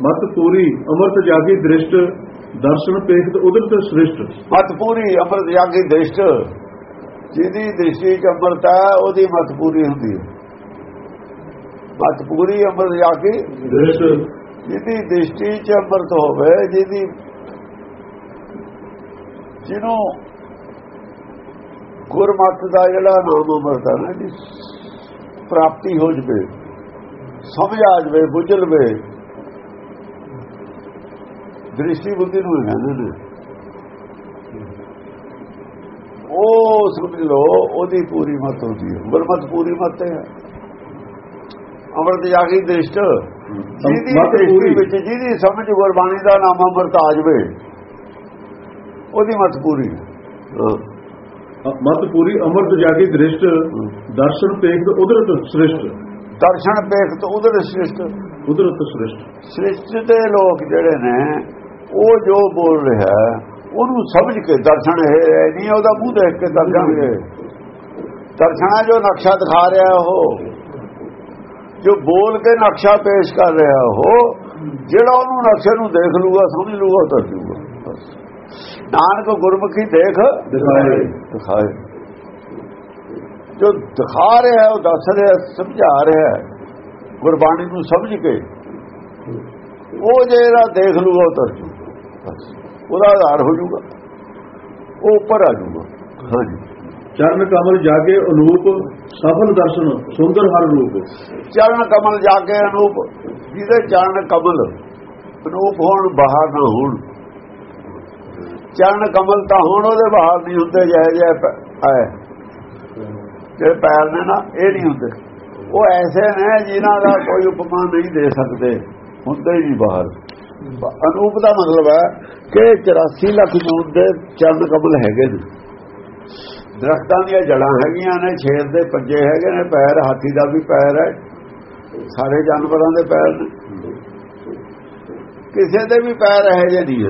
ਮਤ ਪੂਰੀ ਅਮਰਤ ਜਾਗੀ ਦ੍ਰਿਸ਼ਟ ਦਰਸ਼ਨ ਪੇਖਤ ਉਦਰਤ ਸ੍ਰਿਸ਼ਟ। ਮਤ ਪੂਰੀ ਅੰਮ੍ਰਿਤ ਜਾਗੀ ਦ੍ਰਿਸ਼ਟ। ਜਿਹਦੀ ਦ੍ਰਿਸ਼ਟੀ ਚ ਅੰਮ੍ਰਿਤ ਹੈ ਉਹਦੀ ਮਤ ਪੂਰੀ ਹੁੰਦੀ ਹੈ। ਮਤ ਪੂਰੀ ਅੰਮ੍ਰਿਤ ਜਾਗੀ ਦ੍ਰਿਸ਼ਟ। ਜਿਹਦੀ ਦ੍ਰਿਸ਼ਟੀ ਚ ਅੰਮ੍ਰਿਤ ਹੋਵੇ ਜਿਹਦੀ ਜਿਹਨੂੰ ਗੁਰਮਤਿ ਦਾ ਜਿਹੜਾ ਨਾਮ ਅੰਮ੍ਰਿਤ ਹੈ ਨਾ ਪ੍ਰਾਪਤੀ ਹੋ ਜਵੇ ਸਮਝ ਆ ਜਵੇ ਬੁੱਝ ਲਵੇ ਦ੍ਰਿਸ਼ਟੀ ਬੁੱਧੀ ਨੂੰ ਕਹਿੰਦੇ ਨੇ। ਉਹ ਸਮਝ ਲਓ ਉਹਦੀ ਪੂਰੀ ਮਤ ਹੁੰਦੀ ਹੈ। ਗੁਰਮਤ ਪੂਰੀ ਮਤ ਹੈ। ਅੰਮ੍ਰਿਤ ਜਾਗੀ ਦ੍ਰਿਸ਼ਟ। ਜਿਹਦੀ ਦ੍ਰਿਸ਼ਟੀ ਪੂਰੀ। ਵਿੱਚ ਜਿਹਦੀ ਸਮਝ ਗੁਰਬਾਣੀ ਦਾ ਨਾਮ ਅੰਮ੍ਰਿਤ ਆ ਜਵੇ ਉਹਦੀ ਮਤ ਪੂਰੀ। ਮਤ ਪੂਰੀ ਅਮਰਤ ਜਾਗੀ ਦ੍ਰਿਸ਼ਟ ਦਰਸ਼ਨ ਪੇਖਤ ਉਦਰਤ ਸ੍ਰਿਸ਼ਟ। ਦਰਸ਼ਨ ਪੇਖ ਤੋਂ ਉਧਰ ਸ੍ਰਿਸ਼ਟ। ਉਦਰਤ ਸ੍ਰਿਸ਼ਟ। ਸ੍ਰਿਸ਼ਟ ਦੇ ਲੋਕ ਜਿਹੜੇ ਨੇ ਉਹ ਜੋ ਬੋਲ ਰਿਹਾ ਉਹਨੂੰ ਸਮਝ ਕੇ ਦਰਸ਼ਨ ਹੈ ਨਹੀਂ, ਉਹਦਾ ਮੂੰਹ ਦੇਖ ਕੇ ਦਰਸ਼ਨਗੇ ਦਰਸ਼ਨਾ ਜੋ ਨਕਸ਼ਾ ਦਿਖਾ ਰਿਹਾ ਉਹ, ਜੋ ਬੋਲ ਕੇ ਨਕਸ਼ਾ ਪੇਸ਼ ਕਰ ਰਿਹਾ ਉਹ, ਜਿਹੜਾ ਉਹਨੂੰ ਨਕਸ਼ੇ ਨੂੰ ਦੇਖ ਲੂਗਾ, ਸਮਝ ਲੂਗਾ, ਉਹ ਤਾਂ ਜੂਗਾ ਨਾਨਕ ਗੁਰਮੁਖੀ ਦੇਖ, ਦਿਖਾਏ। ਦਿਖਾਏ। ਜੋ ਦਿਖਾ ਰਿਹਾ ਉਹ ਦੱਸ ਰਿਹਾ ਸਮਝਾ ਰਿਹਾ ਗੁਰਬਾਣੀ ਨੂੰ ਸਮਝ ਕੇ, ਉਹ ਜਿਹੜਾ ਦੇਖ ਲੂਗਾ, ਉਹ ਤਰ ਬਸ। ਉਹਦਾ ਆਧਾਰ ਹੋ ਜੂਗਾ ਉਹ ਉੱਪਰ ਆ ਜੂਗਾ ਹਾਂਜੀ। ਚਰਨ ਕਮਲ ਜਾਗੇ ਅਨੂਪ ਸਫਲ ਦਰਸ਼ਨ ਸੁੰਦਰ ਹਰ ਰੂਪ। ਚਰਨ ਕਮਲ ਜਾ ਕੇ ਅਨੂਪ। ਜਿਹਦੇ ਚਰਨ ਕਮਲ ਅਨੂਪ ਹੋਣ ਬਾਹਰ ਨਾ ਹੋਣ। ਚਰਨ ਕਮਲ ਤਾਂ ਹੁਣ ਉਹਦੇ ਬਾਹਰ ਨਹੀਂ ਹੁੰਦੇ ਜਿਹੇ ਜਿਹੇ ਪ- ਹੈ ਜਿਹੜੇ ਪੈਰ ਨੇ ਨਾ ਇਹ ਨਹੀਂ ਹੁੰਦੇ। ਉਹ ਐਸੇ ਨੇ ਜਿਨ੍ਹਾਂ ਦਾ ਕੋਈ ਉਪਮਾ ਨਹੀਂ ਦੇ ਸਕਦੇ। ਹੁੰਦੇ ਹੀ ਬਾਹਰ। ਅਨੂਪ ਦਾ ਮਤਲਬ ਹੈ ਕਿ 84 ਲੱਖ ਜੂਨ ਦੇ ਚਰਨ ਕਮਲ ਹੈਗੇ ਨੇ। ਦਰਖਤਾਂ ਦੀਆਂ ਜੜਾਂ ਹੈਗੀਆਂ ਨੇ ਛੇਰ ਦੇ ਪੰਜੇ ਹੈਗੇ ਨੇ, ਪੈਰ, ਹਾਥੀ ਦਾ ਵੀ ਪੈਰ ਹੈ, ਸਾਰੇ ਜਾਨਵਰਾਂ ਦੇ ਪੈਰ ਨੇ। ਕਿਸੇ ਦੇ ਵੀ ਪੈਰ ਹੈ ਜੇ ਨਹੀਂ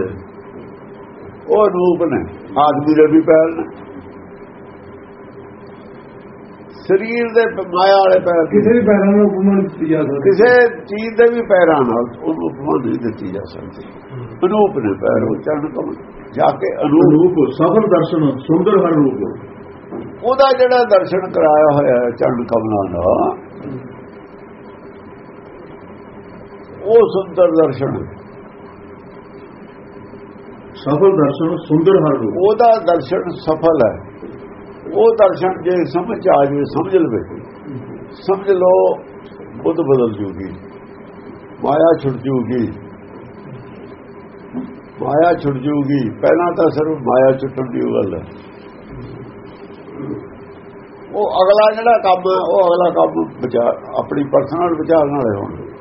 ਉਹ ਰੂਪ ਨੇ, ਆਦਮੀ ਦੇ ਵੀ ਪੈਰ ਨੇ। ਸਰੀਰ ਦੇ ਮਾਇਆ ਵਾਲੇ ਪੈਰ ਕਿਸੇ ਵੀ ਪੈਰਾਂ ਨੂੰ ਉਪਮਾ ਦਿੱਤੀ ਜਾ ਸਕਦੀ। ਕਿਸੇ ਚੀਜ਼ ਦੇ ਵੀ ਪੈਰਾਂ ਨਾਲ ਉਹਨੂੰ ਉਪਮਾ ਨਹੀਂ ਦਿੱਤੀ ਜਾ ਸਕਦੀ। ਅਨੂਪ ਨੇ ਪੈਰ ਉਹ ਚਰਨ ਕਮਲ ਜਾ ਕੇ ਅਨੂਪ ਸਫਲ ਦਰਸ਼ਨ ਸੁੰਦਰ ਹਰ ਰੂਪ। ਉਹਦਾ ਜਿਹੜਾ ਦਰਸ਼ਨ ਕਰਾਇਆ ਹੋਇਆ ਹੈ ਚਰਨ ਕਮਲਾਂ ਦਾ ਉਹ ਸੁੰਦਰ ਦਰਸ਼ਨ। ਸਫਲ ਦਰਸ਼ਨ ਸੁੰਦਰ ਹਰ ਰੂਪ। ਉਹਦਾ ਦਰਸ਼ਨ ਸਫਲ ਹੈ। ਉਹ ਦਰਸ਼ਨ ਜੇ ਸਮਝ ਆ ਜਾਵੇ, ਸਮਝ ਲਵੇ। ਸਮਝ ਲਓ, ਬੁੱਧ ਬਦਲ ਜੂਗੀ। ਮਾਇਆ ਛੁੱਟ ਜੂਗੀ। ਮਾਇਆ ਛੁੱਟ ਜੂਗੀ। ਪਹਿਲਾਂ ਤਾਂ ਸਿਰਫ ਮਾਇਆ ਛੁੱਟਣ ਦੀ ਉਹ ਗੱਲ ਹੈ। ਉਹ ਅਗਲਾ ਜਿਹੜਾ ਕੰਮ ਹੈ, ਉਹ ਅਗਲਾ ਕੰਮ ਵਿਚਾਰ, ਆਪਣੀ ਪਰਸਨਲ ਵਿਚਾਰ ਨਾਲ ਹੋਣ।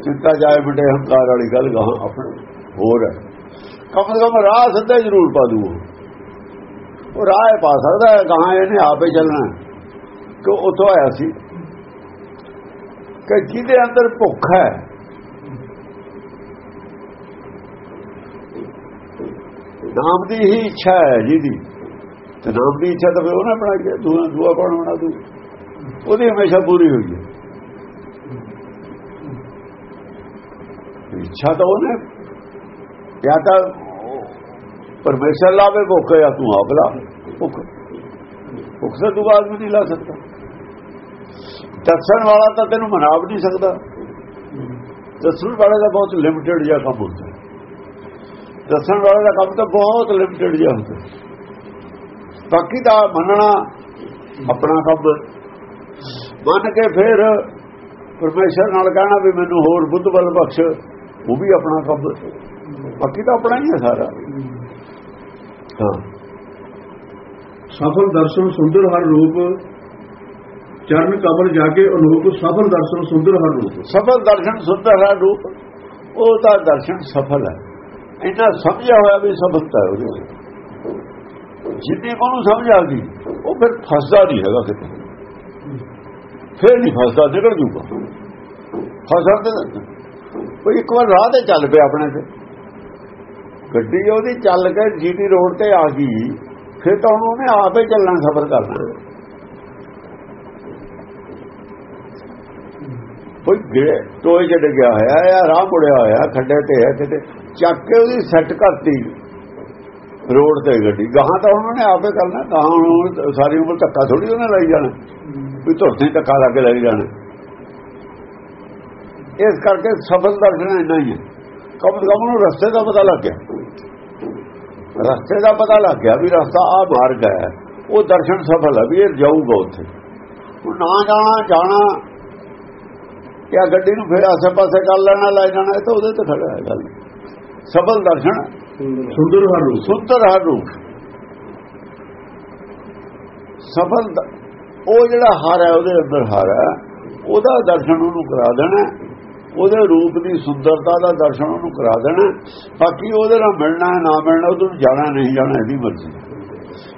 ਚਿੰਤਾ ਜਾਏ ਵੱਡੇ ਹੰਕਾਰ ਵਾਲੀ ਗੱਲ, ਗਾਹਾਂ ਆਪਣੇ ਹੋਰ ਹੈ। ਕਮ ਸੇ ਕਮ ਰਾਹ ਸਿੱਧਾ ਜ਼ਰੂਰ ਪਾ ਦੂ ਉਹ। ਰਾਹ ਪਾ ਸਕਦਾ ਹੈ, ਗਾਹਾਂ ਇਹਨੇ ਆਪੇ ਚੱਲਣਾ ਕਿ ਉਥੋਂ ਆਇਆ ਸੀ। ਕਿ ਜਿਹਦੇ ਅੰਦਰ ਭੁੱਖ ਹੈ, ਨਾਮ ਦੀ ਹੀ ਇੱਛਾ ਹੈ ਜਿਹਦੀ। ਤੇ ਨਾਮ ਦੀ ਇੱਛਾ ਤਾਂ ਫਿਰ ਉਹਨੇ ਬਣਾਈ ਹੈ ਦੂਆ ਦੂਆ ਕੌਣ ਬਣਾ ਦੂ ਉਹਦੀ ਹਮੇਸ਼ਾ ਪੂਰੀ ਹੋਈ ਹੈ। ਇੱਛਾ ਤਾਂ ਉਹਨੇ ਜਾਂ ਤਾਂ ਪਰਮੇਸ਼ਰ ਲਾਵੇ ਭੁੱਖ ਜਾਂ ਤੂੰ ਆਪ ਲਾ ਭੁੱਖ। ਭੁੱਖ ਸੇ ਤੂੰ ਆਦਮੀ ਨਹੀਂ ਲਾ ਸਕਦਾ। ਦੱਸਣ ਵਾਲਾ ਤਾਂ ਤੈਨੂੰ ਮਨਾ ਵੀ ਨਹੀਂ ਸਕਦਾ। ਦੱਸਣ ਵਾਲੇ ਦਾ ਬਹੁਤ ਲਿਮਟਿਡ ਜਿਹਾ ਕੰਮ ਹੁੰਦਾ। ਦੱਸਣ ਵਾਲੇ ਦਾ ਕੰਮ ਤਾਂ ਬਹੁਤ ਲਿਮਟਿਡ ਜਿਹਾ ਹੁੰਦਾ। ਬਾਕੀ ਤਾਂ ਮੰਨਣਾ ਆਪਣਾ ਕੰਮ। ਮੰਨ ਕੇ ਫਿਰ ਪਰਮੇਸ਼ਰ ਨਾਲ ਕਹਿਣਾ ਵੀ ਮੈਨੂੰ ਹੋਰ ਬੁੱਧ ਬਲ ਬਖਸ਼, ਉਹ ਵੀ ਆਪਣਾ ਕੰਮ। ਬਾਕੀ ਤਾਂ ਆਪਣਾ ਹੀ ਹੈ ਸਾਰਾ। ਹਾਂ। ਸਫਲ ਦਰਸ਼ਨ ਸੁੰਦਰ ਹਰ ਰੂਪ ਚਰਨ ਕਮਲ ਜਾਗੇ ਅਨੂਪ ਸਫਲ ਦਰਸ਼ਨ ਸੁੰਦਰ ਹਰ ਰੂਪ। ਸਫਲ ਦਰਸ਼ਨ ਸੁੰਦਰ ਹੈ ਰੂਪ ਉਹ ਤਾਂ ਦਰਸ਼ਨ ਸਫਲ ਹੈ। ਇੰਨਾ ਸਮਝਿਆ ਹੋਇਆ ਵੀ ਸਫਲਤਾ ਹੈ ਉਹਦੇ। ਜਿੰਨੀ ਉਹਨੂੰ ਸਮਝ ਆ ਗਈ ਉਹ ਫਿਰ ਫਸਦਾ ਨਹੀਂ ਹੈਗਾ ਕਿਤੇ। ਫਿਰ ਨਹੀਂ ਫਸਦਾ ਨਿਕਲ ਜੂਗਾ। ਫਸਣ ਤੇ ਕੋਈ ਇੱਕ ਵਾਰ ਰਾਹ ਤੇ ਚੱਲ ਪਿਆ ਆਪਣੇ ਤੇ। ਗੱਡੀ ਉਹਦੀ ਚੱਲ ਕੇ ਜੀਟੀ ਰੋਡ ਤੇ ਆ ਗਈ, ਫਿਰ ਤਾਂ ਹੁਣ ਉਹਨੇ ਆਪੇ ਚੱਲਣਾ ਸਫਰ ਕਰਨਾ। ਕੋਈ ਗਿਰੇ ਟੋਏ ਚ ਡਿੱਗਿਆ ਹੋਇਆ ਹੈ, ਰਾਹ ਮੁੜਿਆ ਹੋਇਆ ਖੱਡੇ ਤੇ ਹੈ, ਕਿਤੇ ਚੱਕ ਕੇ ਉਹਦੀ ਸੈੱਟ ਕਰਤੀ ਰੋਡ ਤੇ ਗੱਡੀ। ਗਾਹਾਂ ਤਾਂ ਉਹਨਾਂ ਨੇ ਆਪੇ ਕਰਨਾ ਤਾਂ ਹੁਣ ਸਾਰੀ ਉਮਰ ਧੱਕਾ ਥੋੜੀ ਉਹਨੇ ਲਈ ਜਾਣਾ ਕੋਈ ਧੁਰਤੀ ਧੱਕਾ ਲਾ ਕੇ ਲਈ ਜਾਣਾ। ਇਸ ਕਰਕੇ ਸਫਲ ਦਰਸ਼ਨ ਇੰਨਾ ਹੀ ਹੈ। ਕਮ ਕਮ ਨੂੰ ਰਸਤੇ ਦਾ ਪਤਾ ਲੱਗ ਗਿਆ। ਰਸਤੇ ਦਾ ਪਤਾ ਲੱਗ ਗਿਆ ਵੀ ਰਸਤਾ ਆ ਮਾਰਗ ਹੈ। ਉਹ ਦਰਸ਼ਨ ਸਫਲ ਹੈ ਵੀ ਇਹ ਜਾਊਗਾ ਉੱਥੇ। ਹੁਣ ਨਾ ਜਾਣਾ ਜਾਣਾ। ਕਿਆ ਗੱਡੀ ਨੂੰ ਫਿਰ ਆਸੇ ਪਾਸੇ ਕਰ ਲੈਣਾ ਲੈ ਜਾਣਾ ਇਹ ਤਾਂ ਉਹਦੇ ਤੇ ਖੜਾ ਹੈ ਗੱਲ। ਸਫਲ ਦਰਸ਼ਨ। ਸੁੰਦਰ ਹਰ ਰੂਪ। ਸੁੰਦਰ ਹਰ ਰੂਪ। ਸਫਲ ਉਹ ਜਿਹੜਾ ਹਰ ਹੈ ਉਹਦੇ ਅੰਦਰ ਹਰ ਹੈ ਉਹਦਾ ਦਰਸ਼ਨ ਉਹਨੂੰ ਕਰਾ ਦੇਣਾ। ਉਹਦੇ ਰੂਪ ਦੀ ਸੁੰਦਰਤਾ ਦਾ ਦਰਸ਼ਨ ਉਹਨੂੰ ਕਰਾ ਦੇਣਾ। ਬਾਕੀ ਉਹਦੇ ਨਾਲ ਮਿਲਣਾ ਹੈ, ਨਾ ਮਿਲਣਾ ਉਹਨੂੰ ਜਾਣਾ ਨਹੀਂ ਜਾਣਾ ਇਹਦੀ ਮਰਜ਼ੀ।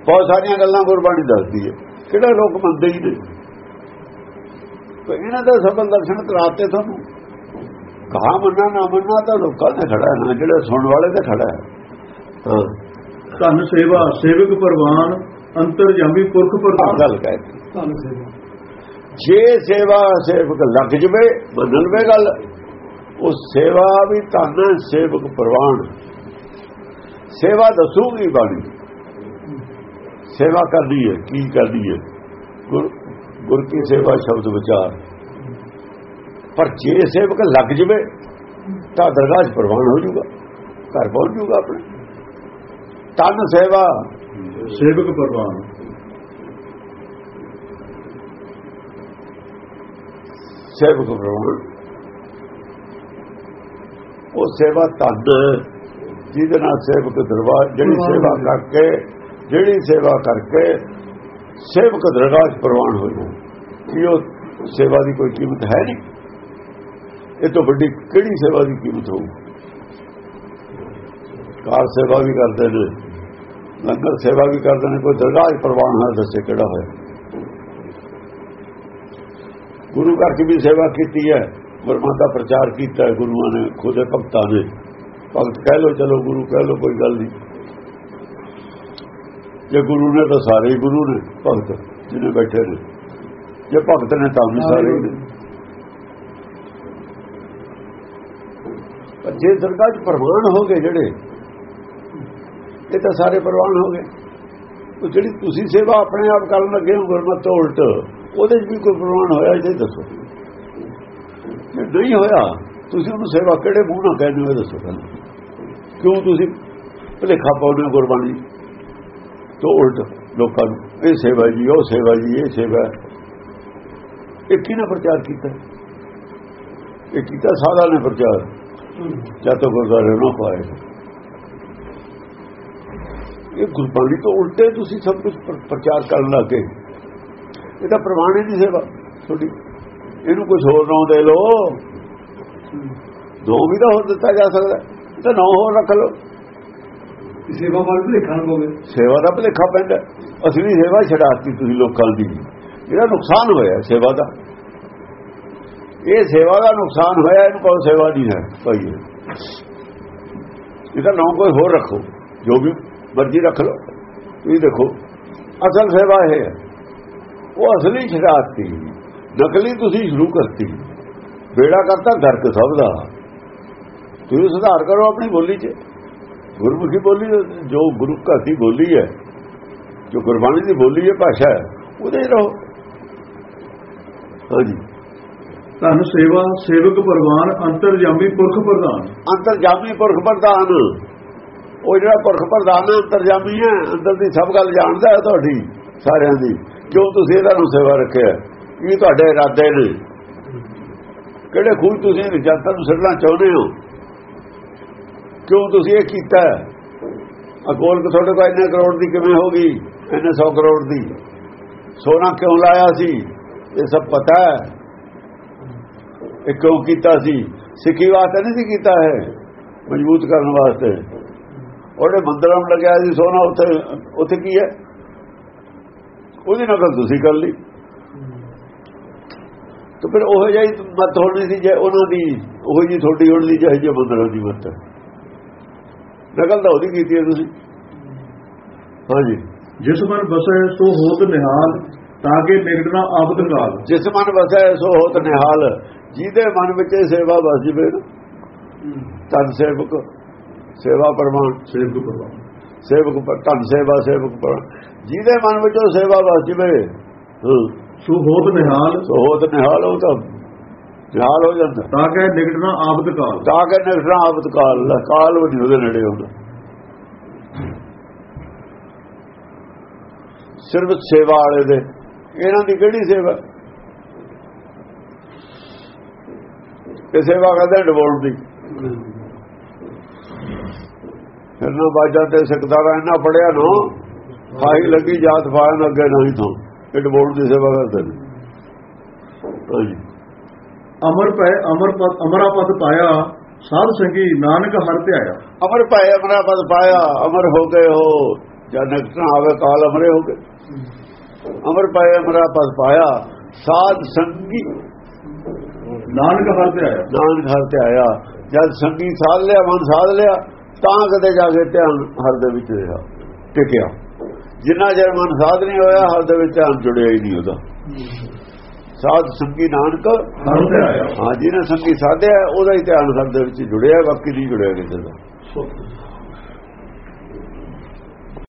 ਬਹੁਤ ਸਾਰੀਆਂ ਗੱਲਾਂ ਗੁਰਬਾਣੀ ਦੱਸਦੀ ਹੈ। ਕਿਹੜੇ ਲੋਕ ਮੰਨਦੇ ਹੀ ਨੇ ਤੇ ਇਹਨਾਂ ਦਾ ਸਫਲ ਦਰਸ਼ਨ ਕਰਾਤੇ ਤੁਹਾਨੂੰ। ਕਹਾ ਮੰਨਣਾ ਨਾ ਮੰਨਣਾ ਤਾਂ ਲੋਕਾਂ ਨੇ ਖੜਾ ਹੈ ਨਾ ਜਿਹੜੇ ਸੁਣਨ ਵਾਲੇ ਤੇ ਖੜਾ ਹੈ। ਹਾਂ। ਧਨ ਸੇਵਾ ਸੇਵਕ ਪ੍ਰਵਾਨ ਅੰਤਰ ਜਾਂਦੀ ਪੁਰਖ ਆਹ ਪ੍ਰਧਾਨ ਗੱਲ ਕਹਿ ਧਨ ਸੇਵਾ। ਜੇ ਸੇਵਾ ਸੇਵਕ ਲੱਗ ਜਵੇ ਮੰਨ ਲਵੇ ਗੱਲ। ਉਹ ਸੇਵਾ ਵੀ ਧੰਨ ਸੇਵਕ ਪ੍ਰਵਾਨ ਸੇਵਾ ਦੱਸੂਗੀ ਬਾਣੀ। ਸੇਵਾ ਕਰਦੀ ਹੈ ਕੀ ਕਰਦੀ ਹੈ। ਗੁਰ ਗੁਰ ਕੀ ਸੇਵਾ ਸ਼ਬਦ ਵਿਚਾਰ। ਪਰ ਜੇ ਸੇਵਕ ਲੱਗ ਜਵੇ ਤਾਂ ਦਰਗਾਹ 'ਚ ਪ੍ਰਵਾਨ ਹੋ ਜਾਊਗਾ ਘਰ ਪਹੁੰਚ ਜਾਊਗਾ ਆਪਣੇ। ਤਨ ਸੇਵਾ। ਸੇਵਕ ਪ੍ਰਵਾਨ। ਸੇਵਕ ਪ੍ਰਵਾਨ। ਉਹ ਸੇਵਾ ਧੰਨ ਜਿਹਦੇ ਨਾਲ ਸੇਵਕ ਦਰਬਾਰ ਜਿਹੜੀ ਸੇਵਾ ਕਰਕੇ ਜਿਹੜੀ ਸੇਵਾ ਕਰਕੇ ਸੇਵਕ ਦਰਗਾਹ 'ਚ ਪ੍ਰਵਾਨ ਹੋ ਕੀ ਉਹ ਸੇਵਾ ਦੀ ਕੋਈ ਕੀਮਤ ਹੈ ਨਹੀਂ? ਇਹ ਤੋਂ ਵੱਡੀ ਕਿਹੜੀ ਸੇਵਾ ਦੀ ਕੀਮਤ ਹੋਊ? ਕਾਰ ਸੇਵਾ ਵੀ ਕਰਦੇ ਨੇ ਲੰਗਰ ਸੇਵਾ ਵੀ ਕਰਦੇ ਨੇ ਕੋਈ ਦਰਗਾਹ ਪ੍ਰਵਾਨ ਹੋਇਆ ਦੱਸੇ ਕਿਹੜਾ ਹੋਇਆ। ਗੁਰੂ ਘਰ ਦੀ ਵੀ ਸੇਵਾ ਕੀਤੀ ਹੈ। ਗੁਰਮਤਿ ਦਾ ਪ੍ਰਚਾਰ ਕੀਤਾ ਗੁਰੂਆਂ ਨੇ, ਖੁਦੇ ਭਗਤਾਂ ਨੇ। ਭਗਤ ਕਹਿ ਲੋ ਚਲੋ ਗੁਰੂ ਕਹਿ ਲੋ ਕੋਈ ਗੱਲ ਨਹੀਂ। ਜੇ ਗੁਰੂ ਨੇ ਤਾਂ ਸਾਰੇ ਹੀ ਗੁਰੂ ਨੇ, ਭਗਤ ਜਿਹਨੇ ਬੈਠੇ ਨੇ। ਜੇ ਭਗਤ ਨੇ ਤਾਂ ਵੀ ਸਾਰੇ ਨੇ। ਜੇ ਦਰਗਾਹ 'ਚ ਪ੍ਰਵਾਨ ਹੋ ਗਏ ਜਿਹੜੇ, ਇਹ ਤਾਂ ਸਾਰੇ ਪ੍ਰਵਾਨ ਹੋ ਗਏ। ਉਹ ਜਿਹੜੀ ਤੁਸੀਂ ਸੇਵਾ ਆਪਣੇ ਆਪ ਕਰਨ ਲੱਗੇ ਹੋ, ਗੁਰਮਤਿ ਤੋਂ ਉਲਟ, ਉਹਦੇ 'ਚ ਵੀ ਕੋਈ ਪ੍ਰਵਾਨ ਹੋਇਆ ਜੇ ਦੱਸੋ। ਜੇ ਨਹੀਂ ਹੋਇਆ। ਤੁਸੀਂ ਉਹਨੂੰ ਸੇਵਾ ਕਿਹੜੇ ਮੂੰਹ ਨਾਲ ਕਹਿੰਦੇ ਹੋ ਇਹ ਦੱਸੋ ਪਹਿਲਾਂ ਕਿਉਂ ਤੁਸੀਂ ਭਲੇਖਾ ਪਾਉਂਦੇ ਹੋ ਗੁਰਬਾਣੀ? ਤੋਂ ਉਲਟ ਲੋਕਾਂ ਨੂੰ, ਇਹ ਸੇਵਾ ਜੀ, ਉਹ ਸੇਵਾ ਜੀ, ਇਹ ਸੇਵਾ। ਇਹ ਕਿਹਨੇ ਪ੍ਰਚਾਰ ਕੀਤਾ? ਇਹ ਕੀਤਾ ਸਾਰਾ ਨੇ ਪ੍ਰਚਾਰ। ਜਦ ਤੱਕ ਗੁਰਦਾਰੇ ਨਾ ਪਾਏ ਇਹ ਗੁਰਬਾਣੀ ਤੋਂ ਉਲਟੇ ਤੁਸੀਂ ਸਭ ਕੁਝ ਪ੍ਰਚਾਰ ਕਰਨ ਲੱਗੇ ਇਹਦਾ ਤਾਂ ਹੀ ਨਹੀਂ ਸੇਵਾ ਤੁਹਾਡੀ। ਇਹਨੂੰ ਕੁਝ ਹੋਰ ਨਾਮ ਦੇ ਲੋ ਦੋ ਵੀ ਤਾਂ ਹੋਰ ਦਿੱਤਾ ਜਾ ਸਕਦਾ। ਤਾਂ ਨਾਮ ਹੋਰ ਰੱਖ ਲਓ। ਸੇਵਾ ਵੱਲ ਭਲੇਖਾ ਨਾ ਪਵੇ ਸੇਵਾ ਦਾ ਭਲੇਖਾ ਪੈਂਦਾ। ਅਸਲੀ ਸੇਵਾ ਛਡਾਤੀ ਤੁਸੀਂ ਲੋਕਾਂ ਦੀ। ਇਹਦਾ ਨੁਕਸਾਨ ਹੋਇਆ ਸੇਵਾ ਦਾ। ਇਹ ਸੇਵਾ ਦਾ ਨੁਕਸਾਨ ਹੋਇਆ ਇਹਨੂੰ ਕੋਈ ਸੇਵਾ ਨਹੀਂ ਹੈ ਭਾਈ ਇਹਦਾ ਨਾਮ ਕੋਈ ਹੋਰ ਰੱਖੋ। ਜੋ ਵੀ ਮਰਜ਼ੀ ਰੱਖ ਲਓ। ਤੁਸੀਂ ਦੇਖੋ ਅਸਲ ਸੇਵਾ ਇਹ ਹੈ। ਉਹ ਅਸਲੀ ਛਡਾਤੀ। ਨਕਲੀ ਤੁਸੀਂ ਸ਼ੁਰੂ ਕਰਤੀ। ਬੇੜਾ ਕਰਤਾ ਗਰਕ ਸਭ ਦਾ ਤੁਸੀਂ ਸੁਧਾਰ ਕਰੋ ਆਪਣੀ ਬੋਲੀ 'ਚ। ਗੁਰਮੁਖੀ ਬੋਲੀ ਜੋ ਗੁਰੂ ਘਰ ਦੀ ਬੋਲੀ ਹੈ ਜੋ ਗੁਰਬਾਣੀ ਦੀ ਬੋਲੀ ਹੈ ਭਾਸ਼ਾ ਹੈ ਉਹਦੇ ਰਹੋ। ਹਾਂਜੀ। ਧਨ ਸੇਵਾ ਸੇਵਕ ਪ੍ਰਵਾਨ ਅੰਤਰ ਜਾਂਦੀ ਪੁਰਖ ਪ੍ਰਧਾਨ। ਅੰਤਰਜਾਮੀ ਪੁਰਖ ਪ੍ਰਧਾਨ। ਉਹ ਜਿਹੜਾ ਪੁਰਖ ਪ੍ਰਧਾਨ ਹੈ ਅੰਤਰਜਾਮੀ ਹੈ ਅੰਦਰ ਦੀ ਸਭ ਗੱਲ ਜਾਣਦਾ ਹੈ ਤੁਹਾਡੀ ਸਾਰਿਆਂ ਦੀ। ਕਿਉਂ ਤੁਸੀਂ ਇਹਦਾ ਨੂੰ ਸੇਵਾ ਰੱਖਿਆ ਕੀ ਤੁਹਾਡੇ ਇਰਾਦੇ ਨੇ? ਕਿਹੜੇ ਖੂਹ ਤੁਸੀਂ ਜਨਤਾ ਨੂੰ ਛੱਡਣਾ ਚਾਹੁੰਦੇ ਹੋ? ਕਿਉਂ ਤੁਸੀਂ ਇਹ ਕੀਤਾ? ਅਕੋਲ ਕਿ ਤੁਹਾਡੇ ਕੋਲ ਇੰਨੇ ਕਰੋੜ ਦੀ ਕਿਵੇਂ ਹੋ ਗਈ? ਇੰਨੇ 100 ਕਰੋੜ ਦੀ। ਸੋਨਾ ਕਿਉਂ ਲਾਇਆ ਸੀ? ਇਹ ਸਭ ਪਤਾ ਹੈ। ਇਹ ਕਿਉਂ ਕੀਤਾ ਸੀ? ਸਿੱਖੀ ਵਾਸਤੇ ਨਹੀਂ ਸੀ ਕੀਤਾ ਹੈ ਮਜ਼ਬੂਤ ਕਰਨ ਵਾਸਤੇ। ਉਹਦੇ ਮੰਦਰਾਂ ਨੂੰ ਲੱਗਿਆ ਸੀ ਸੋਨਾ ਉੱਥੇ ਉੱਥੇ ਕੀ ਹੈ? ਉਹਦੀ ਨਕਲ ਤੁਸੀਂ ਕਰ ਲਈ। ਤੇ ਫਿਰ ਉਹ ਜਿਹੀ ਮਤ ਹੋਣੀ ਸੀ ਜੇ ਉਹਨਾਂ ਦੀ ਉਹ ਜੀ ਤੁਹਾਡੀ ਹੋਣੀ ਜਿਹੇ ਜੇ ਮੰਦਰਾਂ ਦੀ ਮਤ ਨਕਲ ਤਾਂ ਉਹਦੀ ਕੀਤੀ ਹੈ ਤੁਸੀਂ। ਹਾਂਜੀ। ਜਿਸ ਮਨ ਬਸੈ ਸੋ ਹੋਤ ਨਿਹਾਲ ਤਾਂ ਕਿ ਨਿਕਟਣਾ ਆਬਦ ਕਾਲ ਜਿਸ ਮਨ ਵਸੈ ਸੋ ਹੋਤ ਨਿਹਾਲ ਜਿਹਦੇ ਮਨ ਵਿੱਚ ਸੇਵਾ ਵਸ ਜਵੇ ਤਨ ਸੇਵਕ ਸੇਵਾ ਪ੍ਰਮਾਣ ਸੇਵਕ ਪ੍ਰਭਾਵ ਸੇਵਕ ਧਨ ਸੇਵਾ ਸੇਵਕ ਪ੍ਰਮਾਣ ਜਿਹਦੇ ਮਨ ਵਿੱਚ ਸੇਵਾ ਵਸ ਜਵੇ ਹਾਂ, ਸੋ ਹੋਤ ਨਿਹਾਲ। ਸੋ ਹੋਤ ਨਿਹਾਲ ਉਹ ਤਾਂ ਨਿਹਾਲ ਹੋ ਜਾਂਦਾ। ਤਾਂ ਕਿ ਨਿਕਟਣਾ ਆਬਦ ਕਾਲ। ਤਾਂ ਕਿ ਨਿਕਟਣਾ ਆਬਦ ਕਾਲ ਕਾਲ ਵੀ ਨਹੀਂ ਉਹਦੇ ਨੇੜੇ ਹੁੰਦਾ ਸਿਰਫ ਸੇਵਾ ਵਾਲੇ ਦੇ ਇਹਨਾਂ ਦੀ ਕਿਹੜੀ ਸੇਵਾ? ਕਿ ਸੇਵਾ ਕਰਦੇ ਡਵੋਲ ਦੀ। ਫਿਰਨਾ ਬਾਜਾਂ ਤੇ ਸਿਕਦਾਰਾ ਇਹਨਾਂ ਪੜਿਆ ਨੋ ਖਾਈ ਲੱਗੀ ਜਾਤ ਫਾਇਨ ਅੱਗੇ ਨਹੀਂ ਤੋਂ ਇਹ ਡਵੋਲ ਦੀ ਸੇਵਾ ਕਰਦੇ ਨੇ। ਹਾਂਜੀ। ਅਮਰ ਪੈ ਅਮਰ ਪਦ ਅਮਰਾ ਪਦ ਪਾਇਆ ਸਾਧ ਸੰਗੀ ਨਾਨਕ ਹਰ ਧਿਆਇਆ। ਅਮਰ ਪਾਏ ਅਮਰਾ ਪਦ ਪਾਇਆ ਅਮਰ ਹੋ ਗਏ ਹੋ ਜਦ ਨਕਟਣਾ ਆਵੇ ਕਾਲ ਅਮਰੇ ਹੋ ਗਏ। ਅਮਰ ਪਾਏ ਅਮਰਾ ਪਦ ਪਾਇਆ ਸਾਧ ਸੰਗੀ ਨਾਨਕ ਹਰ ਧਿਆਇਆ। ਨਾਨਕ ਹਰ ਤੇ ਆਇਆ ਜਦ ਸੰਗੀ ਸਾਧ ਲਿਆ ਮਨ ਸਾਧ ਲਿਆ ਤਾਂ ਕਦੇ ਜਾ ਕੇ ਧਿਆਨ ਹਰ ਦੇ ਵਿੱਚ ਰਿਹਾ ਟਿਕਿਆ। ਜਿੰਨਾ ਚਿਰ ਮਨ ਸਾਧ ਨਹੀਂ ਹੋਇਆ ਹਰ ਦੇ ਵਿੱਚ ਧਿਆਨ ਜੁੜਿਆ ਹੀ ਨਹੀਂ ਉਹਦਾ। ਸਾਧ ਸੰਗੀ ਨਾਨਕ ਹਾਂ ਜਿਹਨੇ ਸੰਗੀ ਸਾਧਿਆ ਉਹਦਾ ਹੀ ਧਿਆਨ ਹਰ ਦੇ ਵਿੱਚ ਜੁੜਿਆ ਬਾਕੀ ਨਹੀਂ ਜੁੜਿਆ ਕਿਸੇ ਦਾ।